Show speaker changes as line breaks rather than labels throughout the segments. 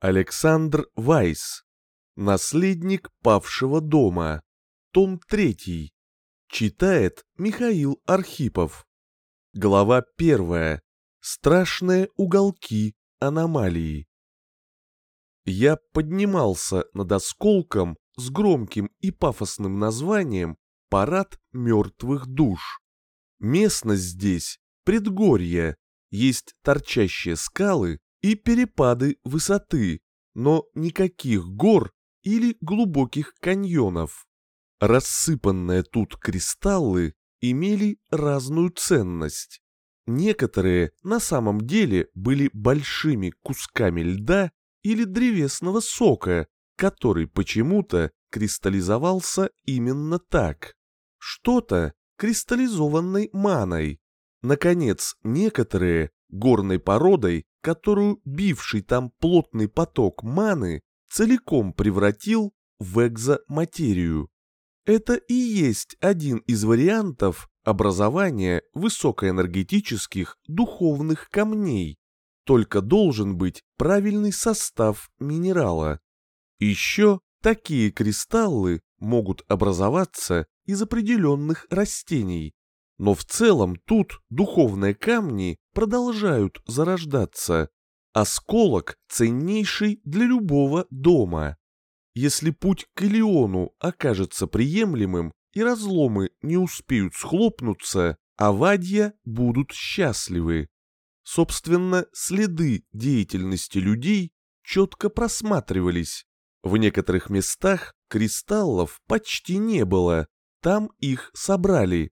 Александр Вайс. Наследник павшего дома. Том 3. Читает Михаил Архипов. Глава 1. Страшные уголки аномалии. Я поднимался над осколком с громким и пафосным названием «Парад мертвых душ». Местность здесь – предгорье, есть торчащие скалы, и перепады высоты, но никаких гор или глубоких каньонов. Рассыпанные тут кристаллы имели разную ценность. Некоторые на самом деле были большими кусками льда или древесного сока, который почему-то кристаллизовался именно так. Что-то кристаллизованной маной. Наконец, некоторые горной породой которую бивший там плотный поток маны целиком превратил в экзоматерию. Это и есть один из вариантов образования высокоэнергетических духовных камней, только должен быть правильный состав минерала. Еще такие кристаллы могут образоваться из определенных растений, но в целом тут духовные камни продолжают зарождаться. Осколок ценнейший для любого дома. Если путь к Илиону окажется приемлемым и разломы не успеют схлопнуться, авадья будут счастливы. Собственно, следы деятельности людей четко просматривались. В некоторых местах кристаллов почти не было, там их собрали.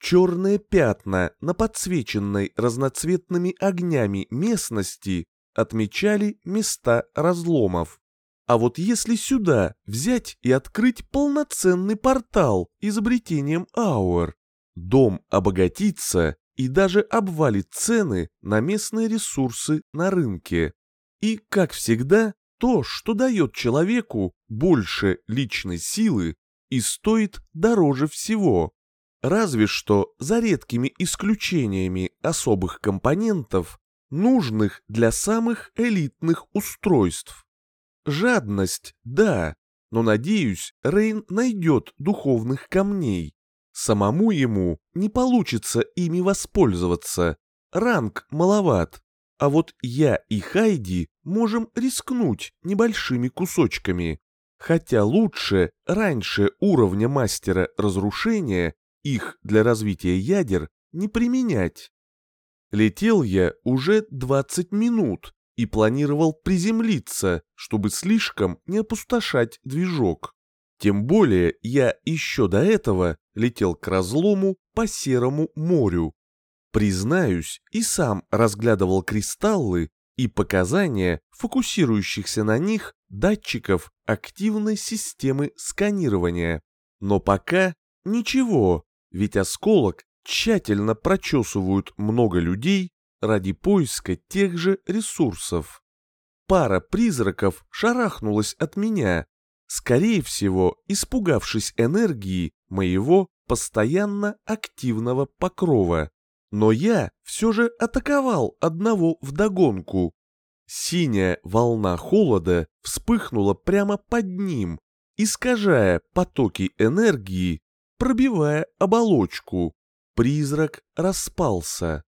Черные пятна на подсвеченной разноцветными огнями местности отмечали места разломов. А вот если сюда взять и открыть полноценный портал изобретением Ауэр, дом обогатится и даже обвалит цены на местные ресурсы на рынке. И, как всегда, то, что дает человеку больше личной силы и стоит дороже всего. Разве что за редкими исключениями особых компонентов, нужных для самых элитных устройств. Жадность, да, но, надеюсь, Рейн найдет духовных камней. Самому ему не получится ими воспользоваться, ранг маловат. А вот я и Хайди можем рискнуть небольшими кусочками. Хотя лучше раньше уровня мастера разрушения их для развития ядер не применять. Летел я уже 20 минут и планировал приземлиться, чтобы слишком не опустошать движок. Тем более я еще до этого летел к разлому по Серому морю. Признаюсь, и сам разглядывал кристаллы и показания фокусирующихся на них датчиков активной системы сканирования. Но пока ничего, ведь осколок тщательно прочесывают много людей ради поиска тех же ресурсов. Пара призраков шарахнулась от меня, скорее всего, испугавшись энергии моего постоянно активного покрова. Но я все же атаковал одного вдогонку. Синяя волна холода вспыхнула прямо под ним, искажая потоки энергии пробивая оболочку. Призрак распался.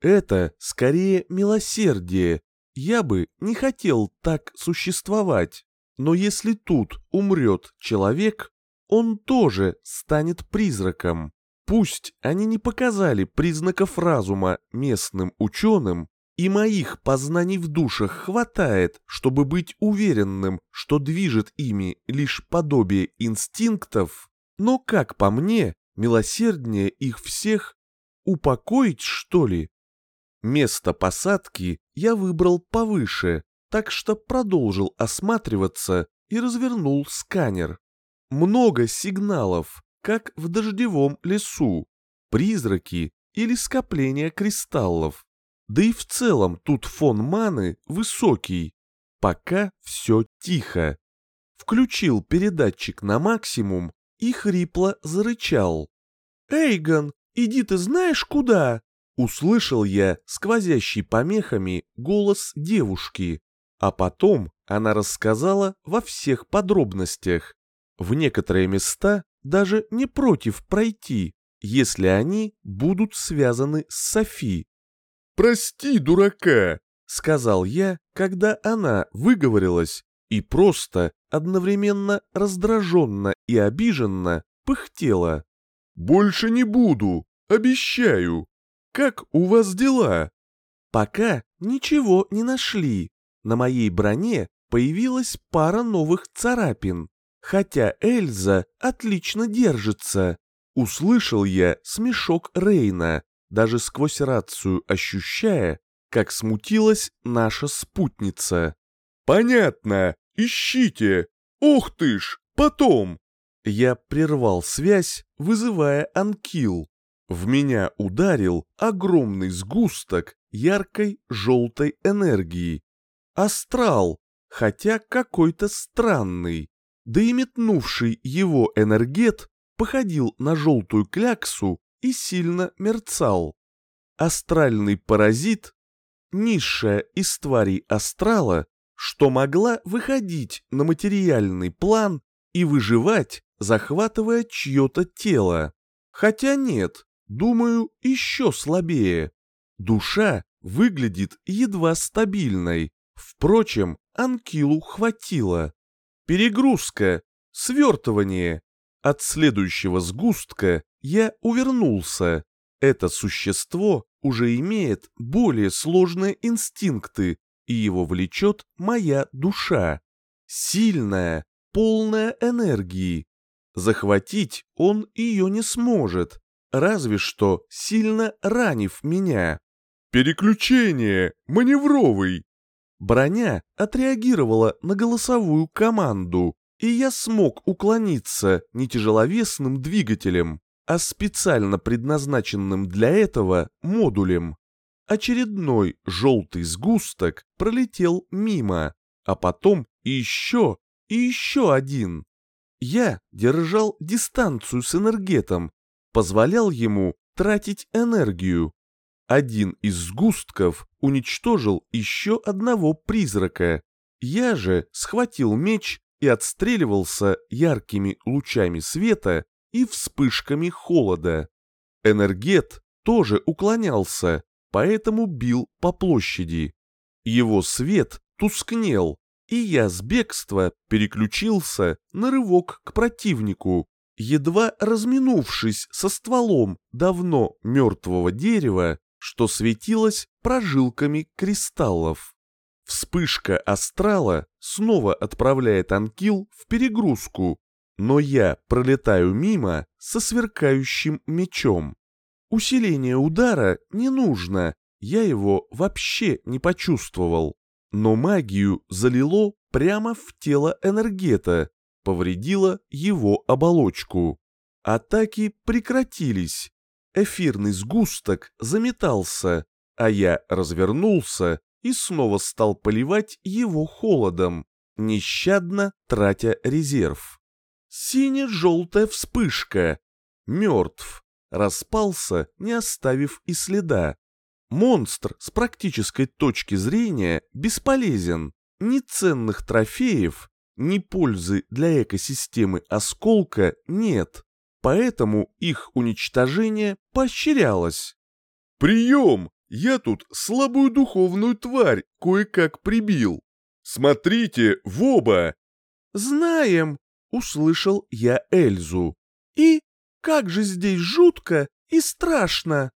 Это скорее милосердие. Я бы не хотел так существовать. Но если тут умрет человек, он тоже станет призраком. Пусть они не показали признаков разума местным ученым, и моих познаний в душах хватает, чтобы быть уверенным, что движет ими лишь подобие инстинктов, но, как по мне, милосерднее их всех упокоить, что ли? Место посадки я выбрал повыше, так что продолжил осматриваться и развернул сканер. Много сигналов, как в дождевом лесу, призраки или скопления кристаллов. Да и в целом тут фон маны высокий. Пока все тихо. Включил передатчик на максимум и хрипло зарычал. «Эйгон, иди ты знаешь куда?» Услышал я сквозящий помехами голос девушки, а потом Она рассказала во всех подробностях. В некоторые места даже не против пройти, если они будут связаны с Софи. «Прости, дурака!» — сказал я, когда она выговорилась и просто одновременно раздраженно и обиженно пыхтела. «Больше не буду, обещаю. Как у вас дела?» «Пока ничего не нашли. На моей броне появилась пара новых царапин, хотя Эльза отлично держится. Услышал я смешок Рейна, даже сквозь рацию ощущая, как смутилась наша спутница. «Понятно, ищите! Ух ты ж, потом!» Я прервал связь, вызывая анкил. В меня ударил огромный сгусток яркой желтой энергии. Астрал, хотя какой-то странный. Да и метнувший его энергет походил на желтую кляксу и сильно мерцал. Астральный паразит, низшая из тварей астрала, что могла выходить на материальный план и выживать, захватывая чье-то тело. Хотя нет, думаю, еще слабее. Душа выглядит едва стабильной. Впрочем, Анкилу хватило. Перегрузка, свертывание, от следующего сгустка я увернулся. Это существо уже имеет более сложные инстинкты, и его влечет моя душа. Сильная, полная энергии. Захватить он ее не сможет, разве что сильно ранив меня. «Переключение! Маневровый!» Броня отреагировала на голосовую команду и я смог уклониться не тяжеловесным двигателем, а специально предназначенным для этого модулем. Очередной желтый сгусток пролетел мимо, а потом еще и еще один. Я держал дистанцию с энергетом, позволял ему тратить энергию. Один из сгустков уничтожил еще одного призрака. Я же схватил меч и отстреливался яркими лучами света и вспышками холода. Энергет тоже уклонялся, поэтому бил по площади. Его свет тускнел, и я с бегства переключился на рывок к противнику, едва разминувшись со стволом давно мертвого дерева, что светилось прожилками кристаллов. Вспышка астрала снова отправляет Анкил в перегрузку, но я пролетаю мимо со сверкающим мечом. Усиление удара не нужно, я его вообще не почувствовал. Но магию залило прямо в тело энергета, повредило его оболочку. Атаки прекратились. Эфирный сгусток заметался, а я развернулся и снова стал поливать его холодом, нещадно тратя резерв. Сине-желтая вспышка. Мертв. Распался, не оставив и следа. Монстр с практической точки зрения бесполезен. Ни ценных трофеев, ни пользы для экосистемы осколка нет. Поэтому их уничтожение поощрялось. «Прием! Я тут слабую духовную тварь кое-как прибил. Смотрите в оба!» «Знаем!» — услышал я Эльзу. «И как же здесь жутко и страшно!»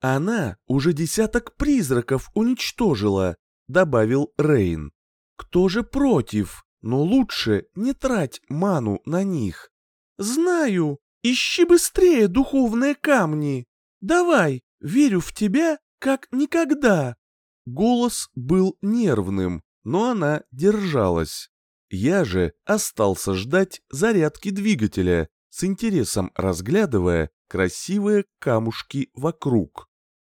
«Она уже десяток призраков уничтожила», — добавил Рейн. «Кто же против? Но лучше не трать ману на них». «Знаю! Ищи быстрее духовные камни! Давай, верю в тебя как никогда. Голос был нервным, но она держалась. Я же остался ждать зарядки двигателя, с интересом разглядывая красивые камушки вокруг.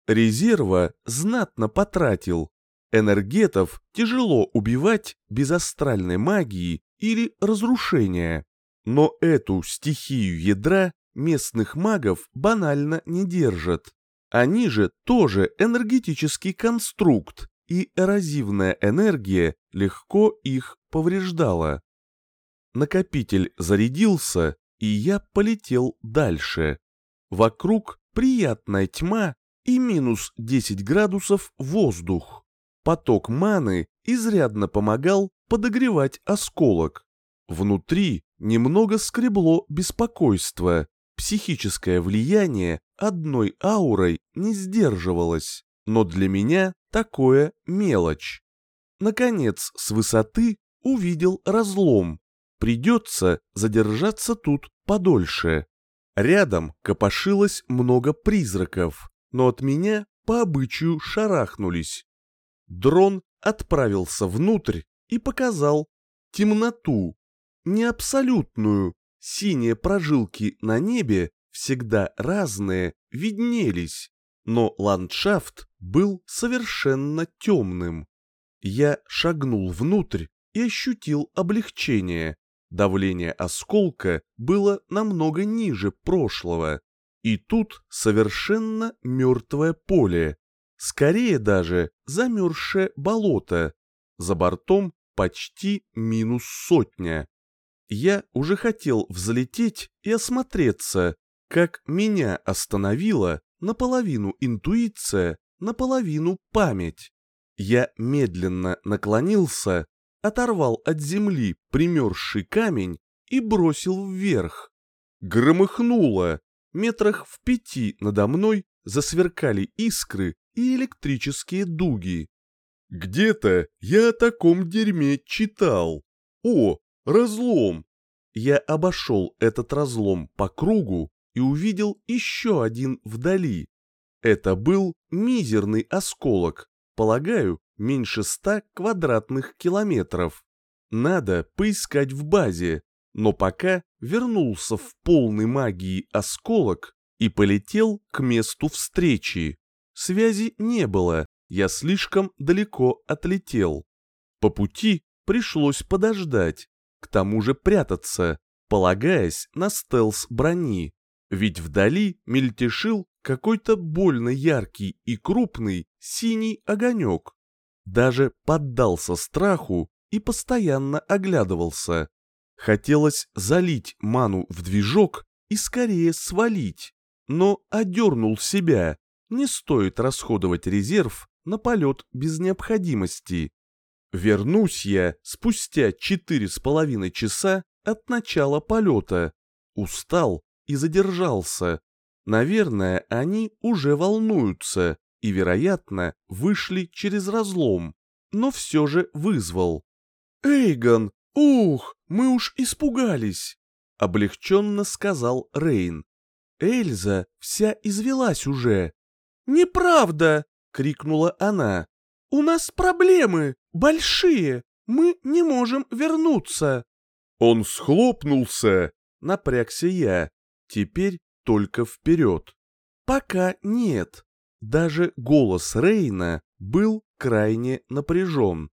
Резерва знатно потратил. Энергетов тяжело убивать без астральной магии или разрушения. Но эту стихию ядра местных магов банально не держат. Они же тоже энергетический конструкт, и эрозивная энергия легко их повреждала. Накопитель зарядился, и я полетел дальше. Вокруг приятная тьма и минус 10 градусов воздух. Поток маны изрядно помогал подогревать осколок. Внутри немного скребло беспокойство. Психическое влияние одной аурой не сдерживалось, но для меня такое мелочь. Наконец, с высоты увидел разлом. Придется задержаться тут подольше. Рядом копошилось много призраков, но от меня по обычаю шарахнулись. Дрон отправился внутрь и показал темноту, не абсолютную, синие прожилки на небе всегда разные виднелись, но ландшафт был совершенно темным. Я шагнул внутрь и ощутил облегчение. Давление осколка было намного ниже прошлого. И тут совершенно мертвое поле. Скорее даже замерзшее болото. За бортом почти минус сотня. Я уже хотел взлететь и осмотреться, как меня остановила наполовину интуиция, наполовину память. Я медленно наклонился, оторвал от земли примерзший камень и бросил вверх. Громыхнуло. Метрах в пяти надо мной засверкали искры и электрические дуги. Где-то я о таком дерьме читал. О, разлом! Я обошел этот разлом по кругу и увидел еще один вдали. Это был мизерный осколок, полагаю, меньше ста квадратных километров. Надо поискать в базе, но пока вернулся в полной магии осколок и полетел к месту встречи. Связи не было, я слишком далеко отлетел. По пути пришлось подождать, к тому же прятаться, полагаясь на стелс брони. Ведь вдали мельтешил какой-то больно яркий и крупный синий огонек. Даже поддался страху и постоянно оглядывался. Хотелось залить ману в движок и скорее свалить, но одернул себя. Не стоит расходовать резерв на полет без необходимости. Вернусь я спустя четыре с половиной часа от начала полета. Устал и задержался. Наверное, они уже волнуются и, вероятно, вышли через разлом, но все же вызвал. «Эйгон, ух, мы уж испугались!» — облегченно сказал Рейн. «Эльза вся извелась уже». «Неправда!» — крикнула она. «У нас проблемы, большие, мы не можем вернуться». «Он схлопнулся!» — напрягся я. Теперь только вперед. Пока нет. Даже голос Рейна был крайне напряжен.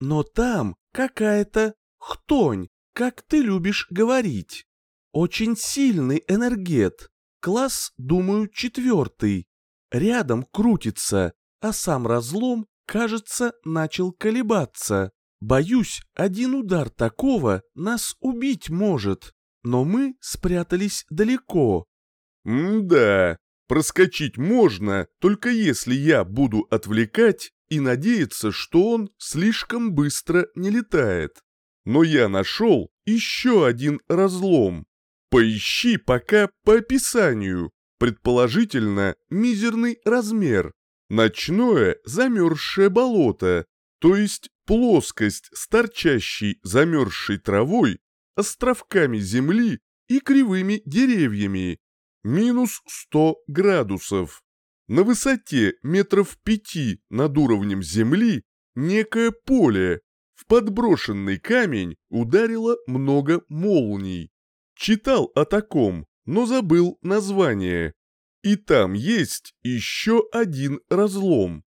Но там какая-то хтонь, как ты любишь говорить. Очень сильный энергет. Класс, думаю, четвертый. Рядом крутится, а сам разлом, кажется, начал колебаться. Боюсь, один удар такого нас убить может. Но мы спрятались далеко, «М-да, проскочить можно, только если я буду отвлекать и надеяться, что он слишком быстро не летает. Но я нашел еще один разлом. Поищи пока по описанию, предположительно мизерный размер. Ночное замерзшее болото, то есть плоскость с торчащей замерзшей травой, островками земли и кривыми деревьями, минус 100 градусов. На высоте метров пяти над уровнем земли некое поле. В подброшенный камень ударило много молний. Читал о таком, но забыл название. И там есть еще один разлом.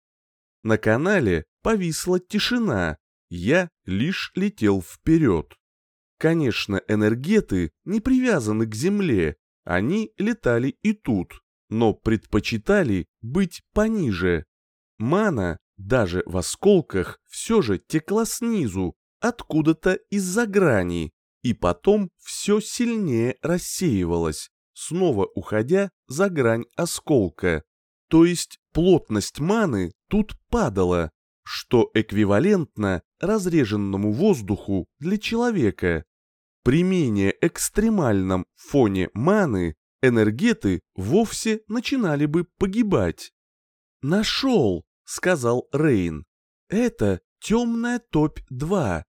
На канале повисла тишина, я лишь летел вперед. Конечно, энергеты не привязаны к земле, они летали и тут, но предпочитали быть пониже. Мана даже в осколках все же текла снизу, откуда-то из-за грани, и потом все сильнее рассеивалось, снова уходя за грань осколка. То есть плотность маны тут падала, что эквивалентно разреженному воздуху для человека. При менее экстремальном фоне маны энергеты вовсе начинали бы погибать. «Нашел!» — сказал Рейн. «Это темная топь-2.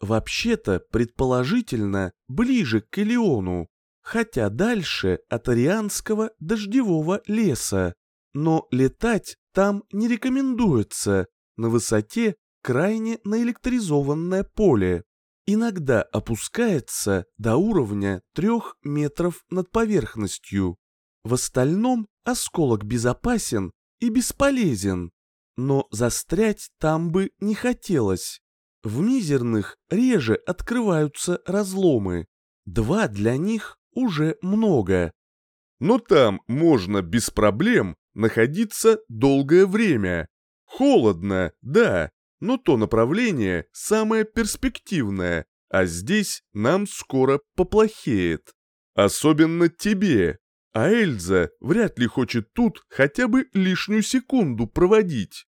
Вообще-то, предположительно, ближе к Элеону, хотя дальше от Арианского дождевого леса. Но летать там не рекомендуется, на высоте крайне наэлектризованное поле. Иногда опускается до уровня трех метров над поверхностью. В остальном осколок безопасен и бесполезен, но застрять там бы не хотелось. В мизерных реже открываются разломы. Два для них уже много.
Но там можно без проблем находиться долгое время. Холодно, да, но то направление самое перспективное, а здесь нам скоро поплохеет. Особенно тебе. А Эльза вряд ли хочет тут хотя бы лишнюю секунду проводить.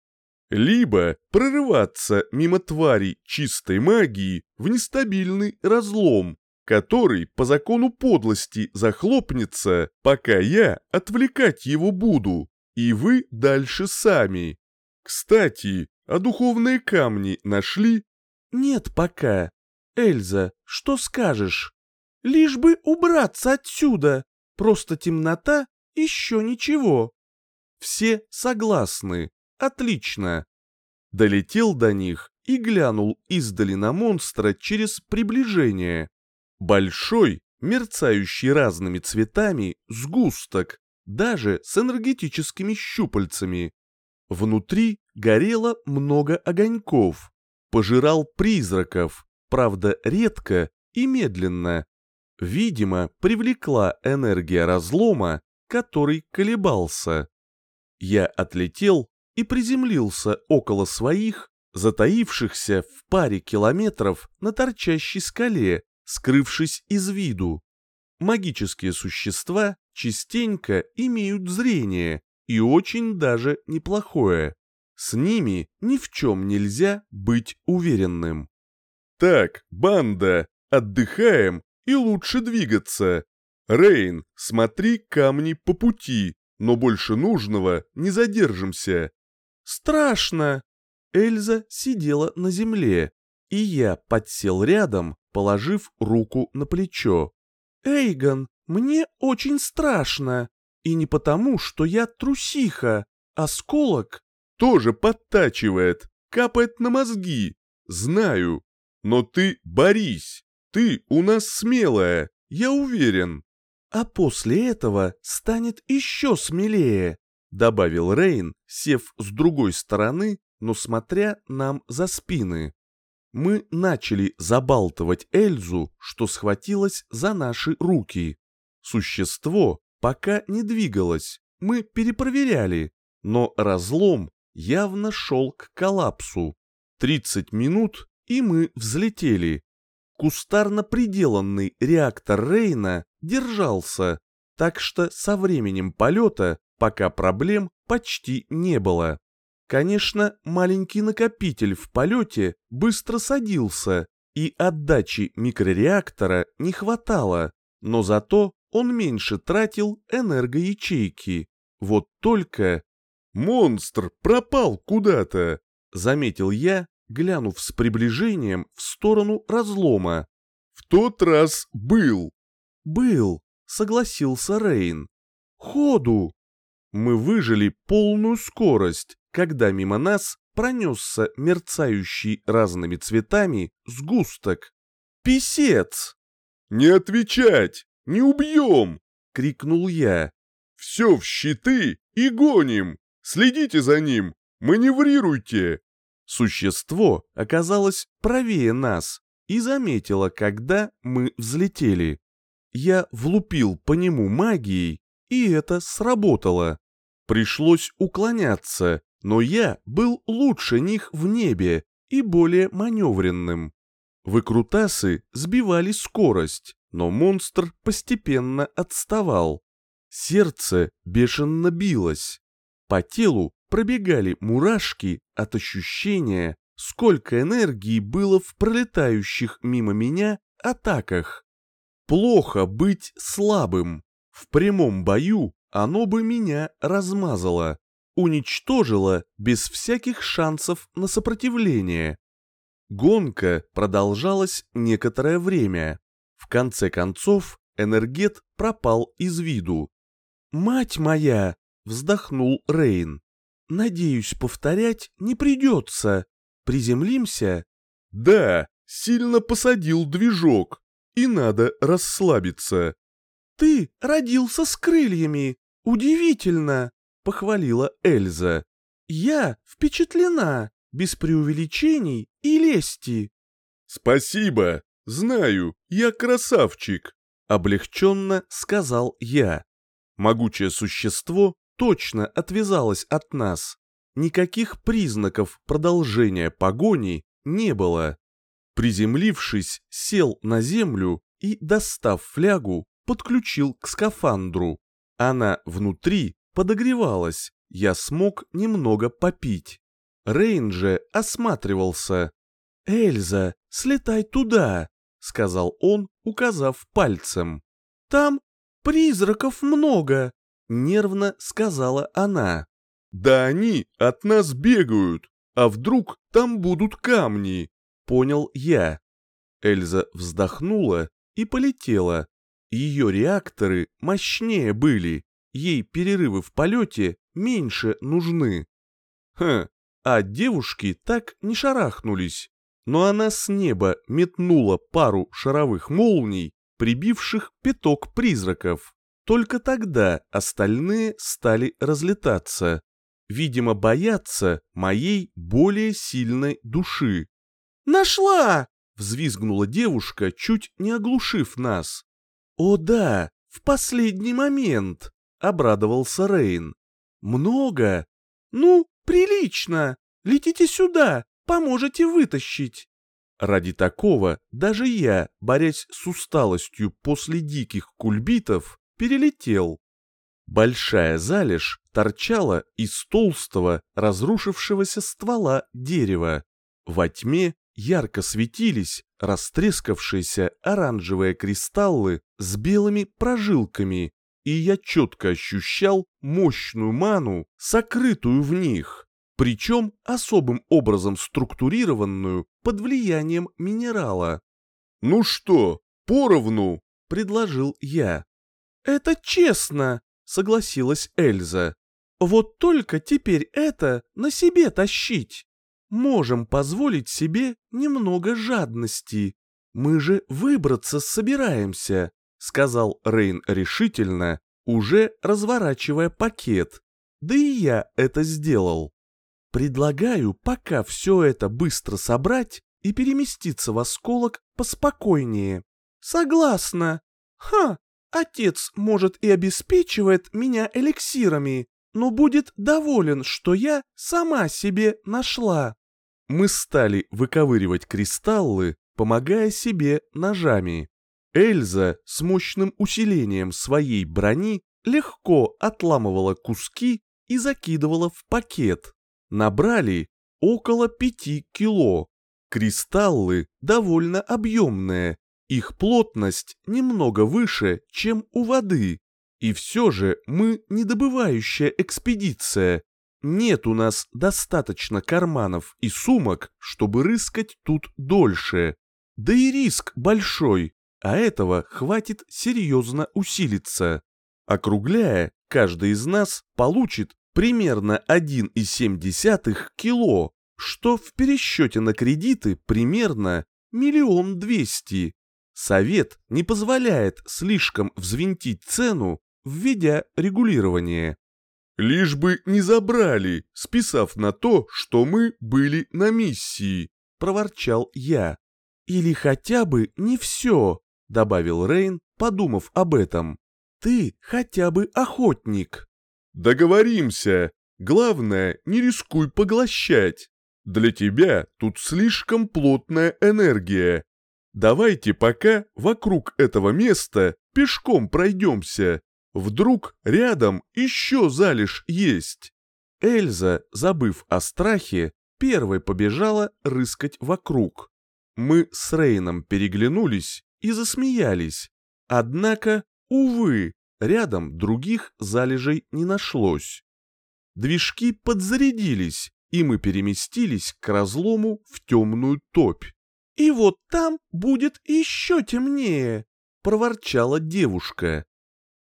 Либо прорываться мимо тварей чистой магии в нестабильный разлом, который по закону подлости захлопнется, пока я отвлекать его буду, и вы дальше сами. Кстати, а духовные камни нашли?
Нет пока. Эльза, что скажешь? Лишь бы убраться отсюда. Просто темнота, еще ничего. Все согласны. Отлично. Долетел до них и глянул издали на монстра через приближение. Большой, мерцающий разными цветами, сгусток, даже с энергетическими щупальцами. Внутри горело много огоньков, пожирал призраков, правда редко и медленно. Видимо, привлекла энергия разлома, который колебался. Я отлетел и приземлился около своих, затаившихся в паре километров на торчащей скале, скрывшись из виду. Магические существа частенько имеют зрение, и очень даже неплохое. С ними ни в чем нельзя быть уверенным.
«Так, банда, отдыхаем и лучше двигаться. Рейн, смотри камни по пути, но больше нужного не задержимся».
«Страшно!» Эльза сидела на земле, и я подсел рядом, положив руку на плечо. «Эйгон, мне очень страшно!» И не потому, что я трусиха. Осколок
тоже подтачивает, капает на мозги. Знаю. Но ты борись. Ты у нас смелая, я уверен.
А после этого станет еще смелее, добавил Рейн, сев с другой стороны, но смотря нам за спины. Мы начали забалтывать Эльзу, что схватилась за наши руки. Существо пока не двигалось, мы перепроверяли, но разлом явно шел к коллапсу. 30 минут, и мы взлетели. Кустарно приделанный реактор Рейна держался, так что со временем полета пока проблем почти не было. Конечно, маленький накопитель в полете быстро садился, и отдачи микрореактора не хватало, но зато он меньше тратил энергоячейки. Вот только...
«Монстр пропал куда-то!» — заметил я, глянув с приближением в сторону разлома. «В тот раз был!»
«Был!» — согласился Рейн. «Ходу!» Мы выжили полную скорость, когда мимо нас пронесся мерцающий разными цветами сгусток. «Писец!»
«Не отвечать!» Не убьем!» — крикнул я. «Все в щиты и гоним! Следите за ним! Маневрируйте!»
Существо оказалось правее нас и заметило, когда мы взлетели. Я влупил по нему магией, и это сработало. Пришлось уклоняться, но я был лучше них в небе и более маневренным. Выкрутасы сбивали скорость, но монстр постепенно отставал. Сердце бешено билось. По телу пробегали мурашки от ощущения, сколько энергии было в пролетающих мимо меня атаках. Плохо быть слабым. В прямом бою оно бы меня размазало, уничтожило без всяких шансов на сопротивление. Гонка продолжалась некоторое время. В конце концов, энергет пропал из виду. «Мать моя!» — вздохнул Рейн. «Надеюсь, повторять не придется. Приземлимся?»
«Да, сильно посадил движок, и надо расслабиться».
«Ты родился с крыльями! Удивительно!» — похвалила Эльза. «Я впечатлена, без преувеличений и лести».
«Спасибо, знаю, я красавчик», — облегченно сказал я. Могучее существо точно отвязалось от нас. Никаких признаков продолжения погони не было. Приземлившись, сел на землю и, достав флягу, подключил к скафандру. Она внутри подогревалась, я смог немного попить. Рейн же осматривался. «Эльза, слетай туда», — сказал он, указав пальцем. «Там призраков много», — нервно сказала она. «Да они от нас бегают, а вдруг там будут камни?» — понял я.
Эльза вздохнула и полетела. Ее реакторы мощнее были, ей перерывы в полете меньше нужны. Хм, а девушки так не шарахнулись. Но она с неба метнула пару шаровых молний, прибивших пяток призраков. Только тогда остальные стали разлетаться. Видимо, боятся моей более сильной души. «Нашла!» — взвизгнула девушка, чуть не оглушив нас. «О да, в последний момент!» — обрадовался Рейн. «Много? Ну, прилично! Летите сюда, поможете вытащить!» Ради такого даже я, борясь с усталостью после диких кульбитов, перелетел. Большая залежь торчала из толстого, разрушившегося ствола дерева. Во тьме ярко светились растрескавшиеся оранжевые кристаллы с белыми прожилками, и я четко ощущал мощную ману, сокрытую в них, причем особым образом структурированную под влиянием минерала.
«Ну что, поровну?»
— предложил я. «Это честно», — согласилась Эльза. «Вот только теперь это на себе тащить. Можем позволить себе немного жадности. Мы же выбраться собираемся сказал Рейн решительно, уже разворачивая пакет. Да и я это сделал. Предлагаю пока все это быстро собрать и переместиться в осколок поспокойнее. Согласна. Ха, отец, может, и обеспечивает меня эликсирами, но будет доволен, что я сама себе нашла. Мы стали выковыривать кристаллы, помогая себе ножами. Эльза с мощным усилением своей брони легко отламывала куски и закидывала в пакет. Набрали около пяти кило. Кристаллы довольно объемные, их плотность немного выше, чем у воды. И все же мы не добывающая экспедиция. Нет у нас достаточно карманов и сумок, чтобы рыскать тут дольше. Да и риск большой, а этого хватит серьезно усилиться. Округляя, каждый из нас получит примерно 1,7 кило, что в пересчете на кредиты примерно миллион двести. Совет не позволяет слишком взвинтить цену, введя регулирование.
«Лишь бы не забрали, списав на то, что мы были на миссии», — проворчал я.
«Или хотя бы не все», добавил Рейн, подумав об этом. Ты хотя бы охотник.
Договоримся. Главное, не рискуй поглощать. Для тебя тут слишком плотная энергия. Давайте пока вокруг этого места пешком пройдемся. Вдруг рядом еще залежь есть. Эльза, забыв о страхе, первой побежала рыскать вокруг. Мы с Рейном переглянулись и засмеялись. Однако, увы, рядом других залежей не нашлось. Движки подзарядились, и мы переместились к разлому в темную топь. «И вот там будет еще темнее», — проворчала девушка.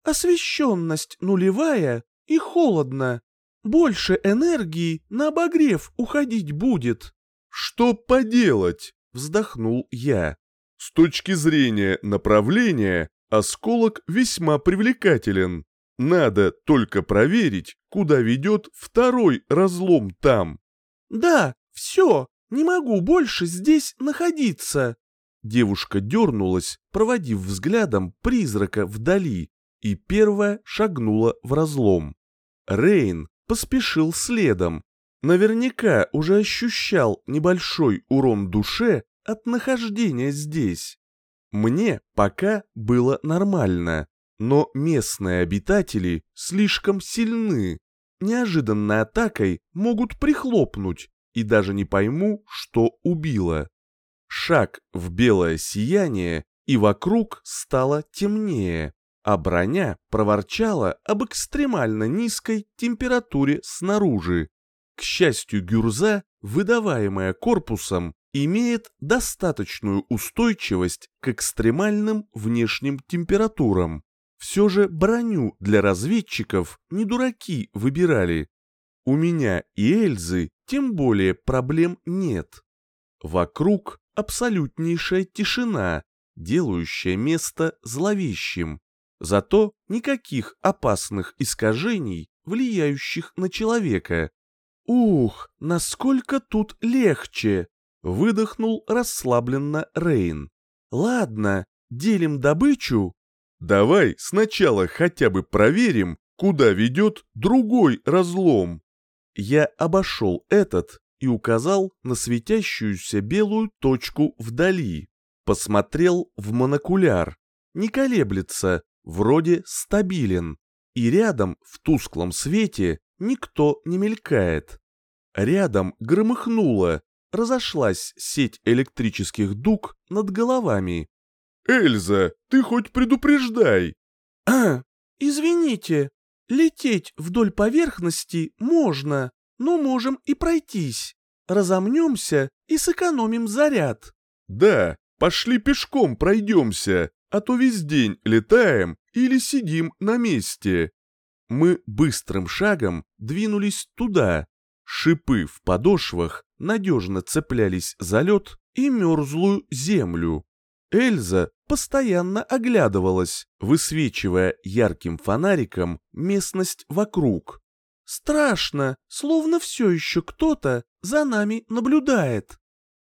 «Освещенность нулевая и холодно. Больше энергии на обогрев уходить будет». «Что поделать?» — вздохнул я. «С точки зрения направления, осколок весьма привлекателен. Надо только проверить, куда ведет второй разлом там».
«Да, все, не могу больше здесь находиться!» Девушка дернулась, проводив взглядом призрака вдали, и первая шагнула в разлом. Рейн поспешил следом. Наверняка уже ощущал небольшой урон душе от нахождения здесь. Мне пока было нормально, но местные обитатели слишком сильны. Неожиданной атакой могут прихлопнуть, и даже не пойму, что убило. Шаг в белое сияние, и вокруг стало темнее, а броня проворчала об экстремально низкой температуре снаружи. К счастью, гюрза, выдаваемая корпусом, имеет достаточную устойчивость к экстремальным внешним температурам. Все же броню для разведчиков не дураки выбирали. У меня и Эльзы тем более проблем нет. Вокруг абсолютнейшая тишина, делающая место зловещим. Зато никаких опасных искажений, влияющих на человека. «Ух, насколько тут легче!» — выдохнул расслабленно Рейн. «Ладно, делим добычу».
«Давай сначала хотя бы проверим, куда ведет другой разлом».
Я обошел этот и указал на светящуюся белую точку вдали. Посмотрел в монокуляр. Не колеблется, вроде стабилен. И рядом, в тусклом свете, никто не мелькает. Рядом громыхнуло, разошлась сеть электрических дуг над головами.
«Эльза, ты хоть предупреждай!»
«А, извините, Лететь вдоль поверхности можно, но можем и пройтись. Разомнемся и сэкономим заряд.
Да, пошли пешком пройдемся, а то весь день летаем или сидим на месте.
Мы быстрым шагом двинулись туда. Шипы в подошвах надежно цеплялись за лед и мерзлую землю. Эльза постоянно оглядывалась, высвечивая ярким фонариком местность вокруг. Страшно, словно все еще кто-то за нами наблюдает.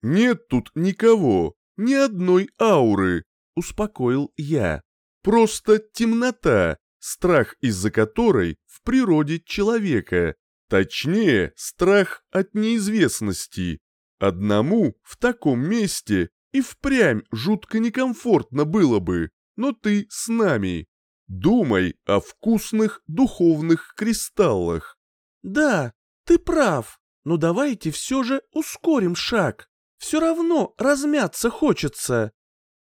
«Нет тут никого, ни одной ауры», — успокоил я. «Просто темнота, страх из-за которой в природе человека. Точнее, страх от неизвестности. Одному в таком месте и впрямь жутко некомфортно было бы, но ты с нами. Думай о вкусных духовных кристаллах.
Да, ты прав, но давайте все же ускорим шаг. Все равно размяться хочется.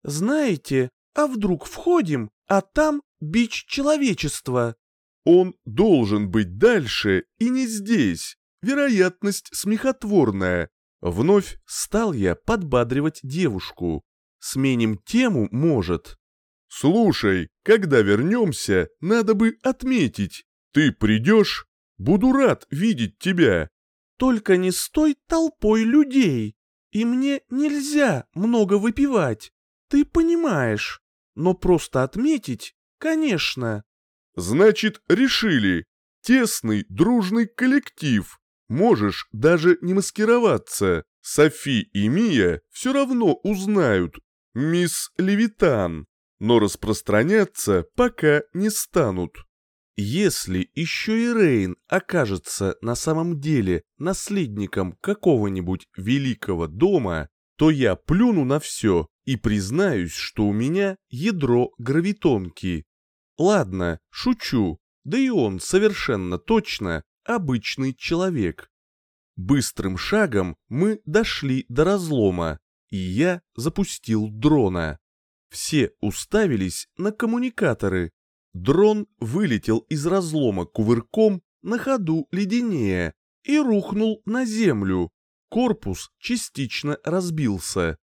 Знаете, а вдруг входим, а там бич человечества?
Он должен быть дальше и не здесь. Вероятность смехотворная.
Вновь стал я подбадривать девушку. Сменим тему, может.
Слушай, когда вернемся, надо бы отметить. Ты придешь? Буду рад видеть тебя.
Только не стой толпой людей. И мне нельзя много выпивать. Ты понимаешь. Но просто отметить, конечно.
Значит, решили. Тесный, дружный коллектив. Можешь даже не маскироваться. Софи и Мия все равно узнают. Мисс Левитан. Но распространяться пока не станут.
Если еще и Рейн окажется на самом деле наследником какого-нибудь великого дома, то я плюну на все и признаюсь, что у меня ядро гравитонки. Ладно, шучу, да и он совершенно точно обычный человек. Быстрым шагом мы дошли до разлома, и я запустил дрона. Все уставились на коммуникаторы, Дрон вылетел из разлома кувырком, на ходу леденее, и рухнул на землю. Корпус частично разбился.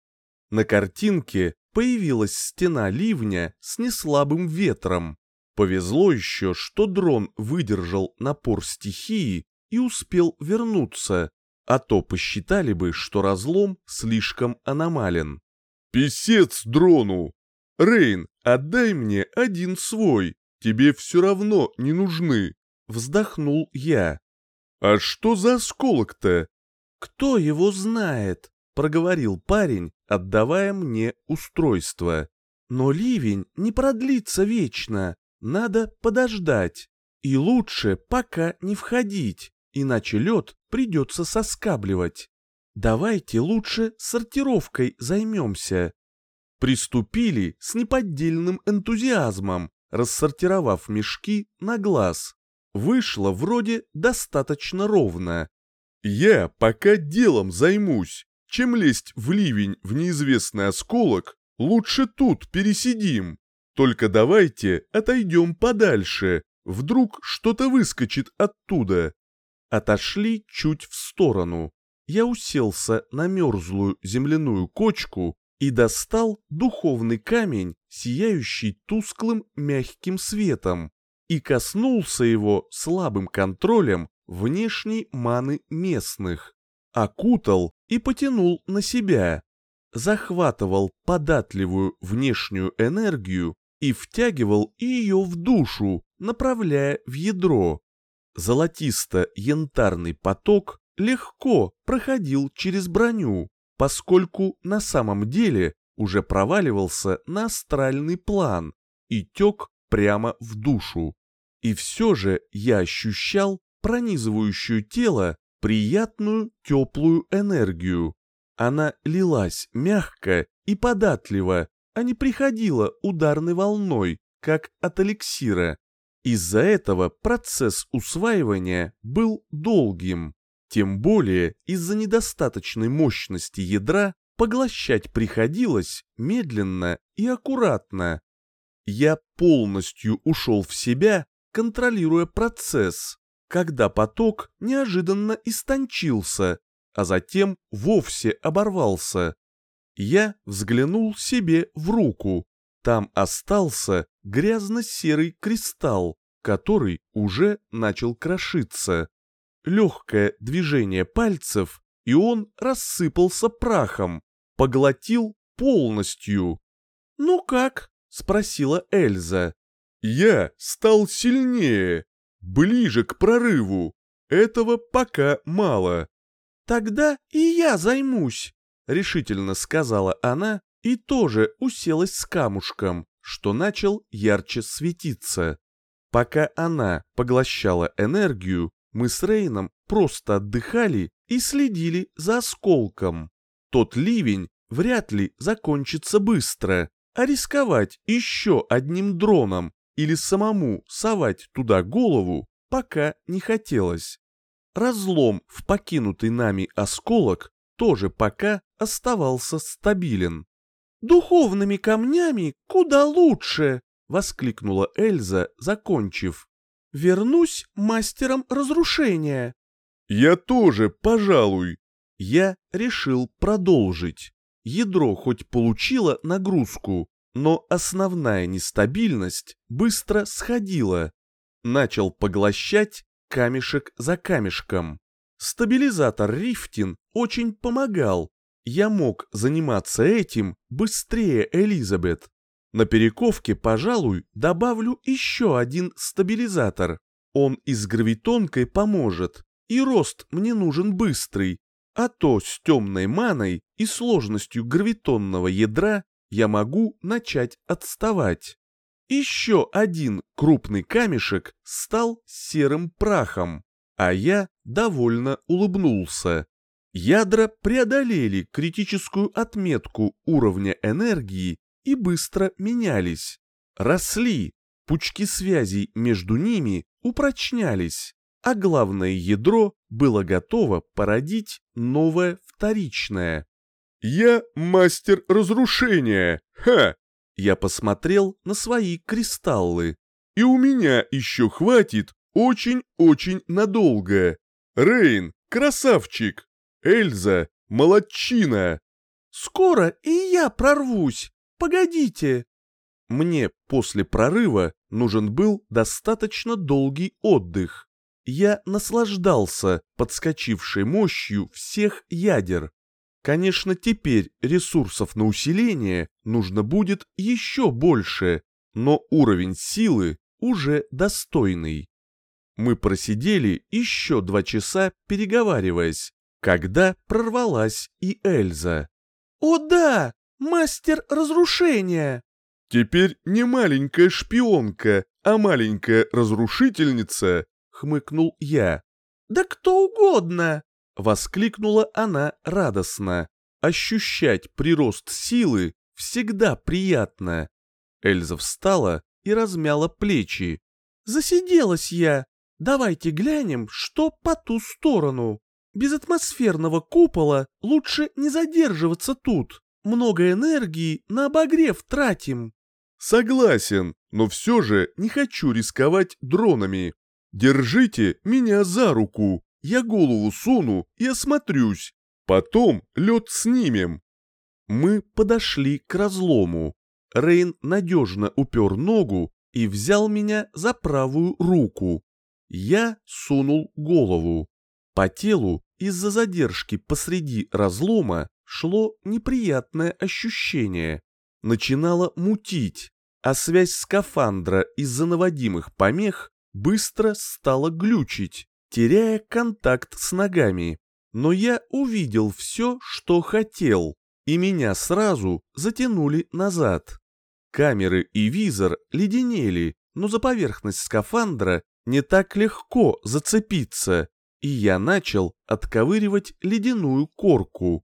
На картинке появилась стена ливня с неслабым ветром. Повезло еще, что дрон выдержал напор стихии и успел вернуться, а то посчитали бы, что разлом слишком аномален.
«Песец дрону!» «Рейн, отдай мне один свой, тебе все равно не нужны», — вздохнул я. «А что за осколок-то?»
«Кто его знает?» — проговорил парень, отдавая мне устройство. «Но ливень не продлится вечно, надо подождать. И лучше пока не входить, иначе лед придется соскабливать. Давайте лучше сортировкой займемся приступили с неподдельным энтузиазмом, рассортировав мешки на глаз. Вышло вроде достаточно ровно.
«Я пока делом займусь. Чем лезть в ливень в неизвестный осколок, лучше тут пересидим. Только давайте отойдем подальше, вдруг что-то выскочит оттуда».
Отошли чуть в сторону. Я уселся на мерзлую земляную кочку и достал духовный камень, сияющий тусклым мягким светом, и коснулся его слабым контролем внешней маны местных, окутал и потянул на себя, захватывал податливую внешнюю энергию и втягивал ее в душу, направляя в ядро. Золотисто-янтарный поток легко проходил через броню, поскольку на самом деле уже проваливался на астральный план и тек прямо в душу. И все же я ощущал пронизывающую тело приятную теплую энергию. Она лилась мягко и податливо, а не приходила ударной волной, как от эликсира. Из-за этого процесс усваивания был долгим. Тем более из-за недостаточной мощности ядра поглощать приходилось медленно и аккуратно. Я полностью ушел в себя, контролируя процесс, когда поток неожиданно истончился, а затем вовсе оборвался. Я взглянул себе в руку. Там остался грязно-серый кристалл, который уже начал крошиться легкое движение пальцев, и он рассыпался прахом, поглотил полностью. «Ну как?» — спросила Эльза.
«Я стал сильнее, ближе к прорыву. Этого пока мало».
«Тогда и я займусь», — решительно сказала она и тоже уселась с камушком, что начал ярче светиться. Пока она поглощала энергию, мы с Рейном просто отдыхали и следили за осколком. Тот ливень вряд ли закончится быстро, а рисковать еще одним дроном или самому совать туда голову пока не хотелось. Разлом в покинутый нами осколок тоже пока оставался стабилен. «Духовными камнями куда лучше!» — воскликнула Эльза, закончив. Вернусь мастером разрушения.
Я тоже, пожалуй.
Я решил продолжить. Ядро хоть получило нагрузку, но основная нестабильность быстро сходила. Начал поглощать камешек за камешком. Стабилизатор Рифтин очень помогал. Я мог заниматься этим быстрее Элизабет. На перековке, пожалуй, добавлю еще один стабилизатор. Он и с гравитонкой поможет, и рост мне нужен быстрый. А то с темной маной и сложностью гравитонного ядра я могу начать отставать. Еще один крупный камешек стал серым прахом, а я довольно улыбнулся. Ядра преодолели критическую отметку уровня энергии и быстро менялись. Росли, пучки связей между ними упрочнялись, а главное ядро было готово породить новое вторичное.
«Я мастер разрушения! Ха!»
Я посмотрел на свои кристаллы.
«И у меня еще хватит очень-очень надолго. Рейн, красавчик! Эльза, молодчина!»
«Скоро и я прорвусь! Погодите!» Мне после прорыва нужен был достаточно долгий отдых. Я наслаждался подскочившей мощью всех ядер. Конечно, теперь ресурсов на усиление нужно будет еще больше, но уровень силы уже достойный. Мы просидели еще два часа, переговариваясь, когда прорвалась и Эльза. «О да, мастер разрушения!»
«Теперь не маленькая шпионка, а маленькая разрушительница», — хмыкнул я.
«Да кто угодно!» — воскликнула она радостно. «Ощущать прирост силы всегда приятно». Эльза встала и размяла плечи. «Засиделась я. Давайте глянем, что по ту сторону. Без атмосферного купола лучше не задерживаться тут. Много энергии на обогрев тратим».
Согласен, но все же не хочу рисковать дронами. Держите меня за руку, я голову суну и осмотрюсь. Потом лед снимем.
Мы подошли к разлому. Рейн надежно упер ногу и взял меня за правую руку. Я сунул голову. По телу из-за задержки посреди разлома шло неприятное ощущение начинала мутить, а связь скафандра из-за наводимых помех быстро стала глючить, теряя контакт с ногами. Но я увидел все, что хотел, и меня сразу затянули назад. Камеры и визор леденели, но за поверхность скафандра не так легко зацепиться, и я начал отковыривать ледяную корку.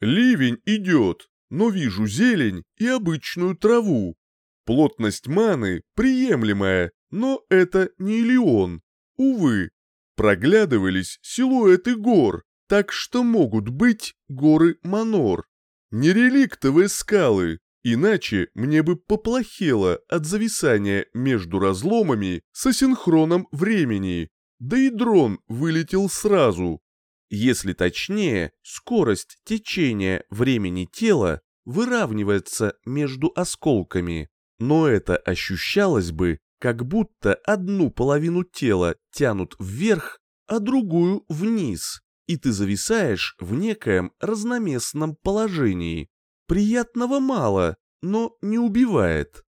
«Ливень идет!» но вижу зелень и обычную траву. Плотность маны приемлемая, но это не Илион. Увы, проглядывались силуэты гор, так что могут быть горы Манор. Не реликтовые скалы, иначе мне бы поплохело от зависания между разломами со синхроном времени. Да и дрон вылетел сразу,
если точнее, скорость течения времени тела выравнивается между осколками, но это ощущалось бы, как будто одну половину тела тянут вверх, а другую вниз, и ты зависаешь в некоем разноместном положении. Приятного мало, но не убивает.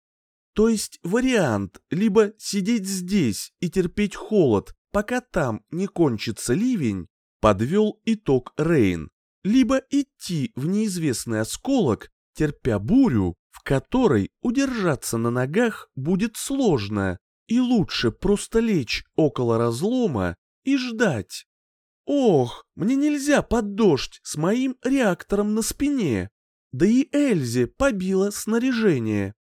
То есть вариант либо сидеть здесь и терпеть холод, пока там не кончится ливень, подвел итог Рейн, либо идти в неизвестный осколок, терпя бурю, в которой удержаться на ногах будет сложно, и лучше просто лечь около разлома и ждать. Ох, мне нельзя под дождь с моим реактором на спине. Да и Эльзе побило снаряжение.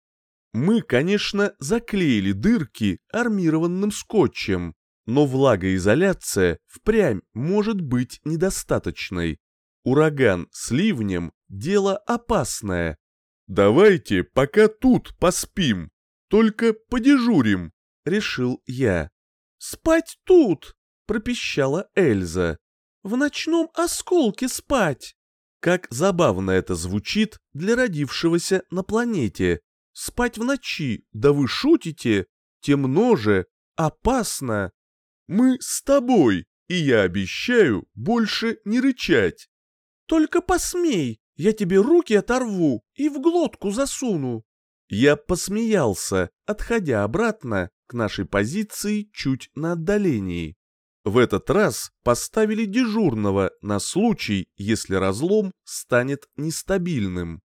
Мы, конечно, заклеили дырки армированным скотчем, но влагоизоляция впрямь может быть недостаточной. Ураган с ливнем – дело опасное.
«Давайте пока тут поспим, только подежурим», – решил я.
«Спать тут!» – пропищала Эльза. «В ночном осколке спать!» Как забавно это звучит для родившегося на планете. Спать в ночи, да вы шутите? Темно же, опасно.
Мы с тобой, и я обещаю больше не рычать.
Только посмей, я тебе руки оторву и в глотку засуну. Я посмеялся, отходя обратно к нашей позиции чуть на отдалении. В этот раз поставили дежурного на случай, если разлом станет нестабильным.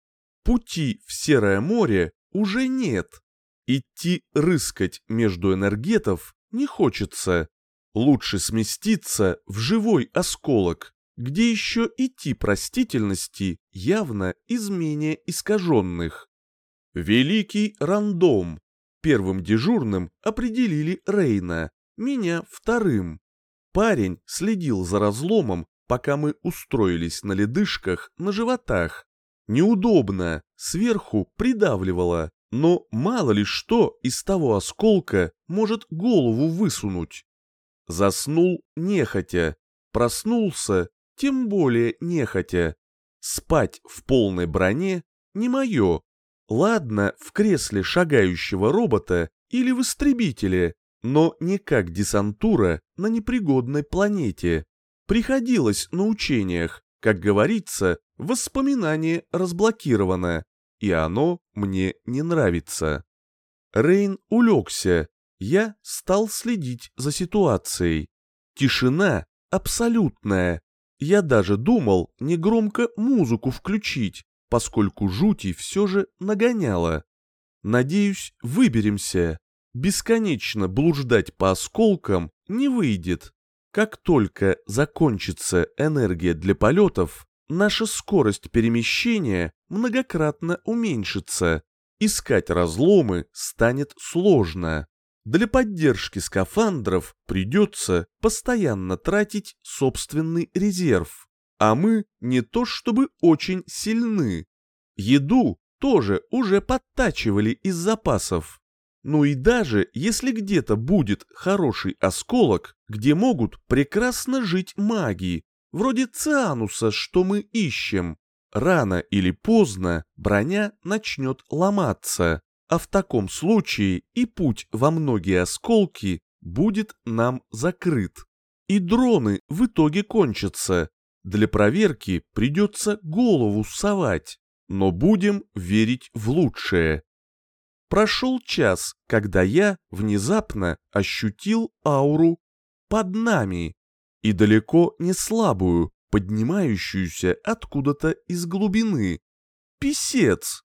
Пути в Серое море уже нет. Идти рыскать между энергетов не хочется. Лучше сместиться в живой осколок, где еще и тип растительности явно из менее искаженных. Великий рандом. Первым дежурным определили Рейна, меня вторым. Парень следил за разломом, пока мы устроились на ледышках на животах. Неудобно, сверху придавливало, но мало ли что из того осколка может голову высунуть. Заснул нехотя, проснулся тем более нехотя. Спать в полной броне не мое. Ладно, в кресле шагающего робота или в истребителе, но не как десантура на непригодной планете. Приходилось на учениях, как говорится, воспоминание разблокировано, и оно мне не нравится. Рейн улегся, я стал следить за ситуацией. Тишина абсолютная, я даже думал негромко музыку включить, поскольку жути все же нагоняло. Надеюсь, выберемся. Бесконечно блуждать по осколкам не выйдет. Как только закончится энергия для полетов, наша скорость перемещения многократно уменьшится. Искать разломы станет сложно. Для поддержки скафандров придется постоянно тратить собственный резерв. А мы не то чтобы очень сильны. Еду тоже уже подтачивали из запасов. Ну и даже если где-то будет хороший осколок, где могут прекрасно жить маги, вроде Циануса, что мы ищем, рано или поздно броня начнет ломаться а в таком случае и путь во многие осколки будет нам закрыт. И дроны в итоге кончатся. Для проверки придется голову совать, но будем верить в лучшее. Прошел час, когда я внезапно ощутил ауру под нами, и далеко не слабую, поднимающуюся откуда-то из глубины. Писец!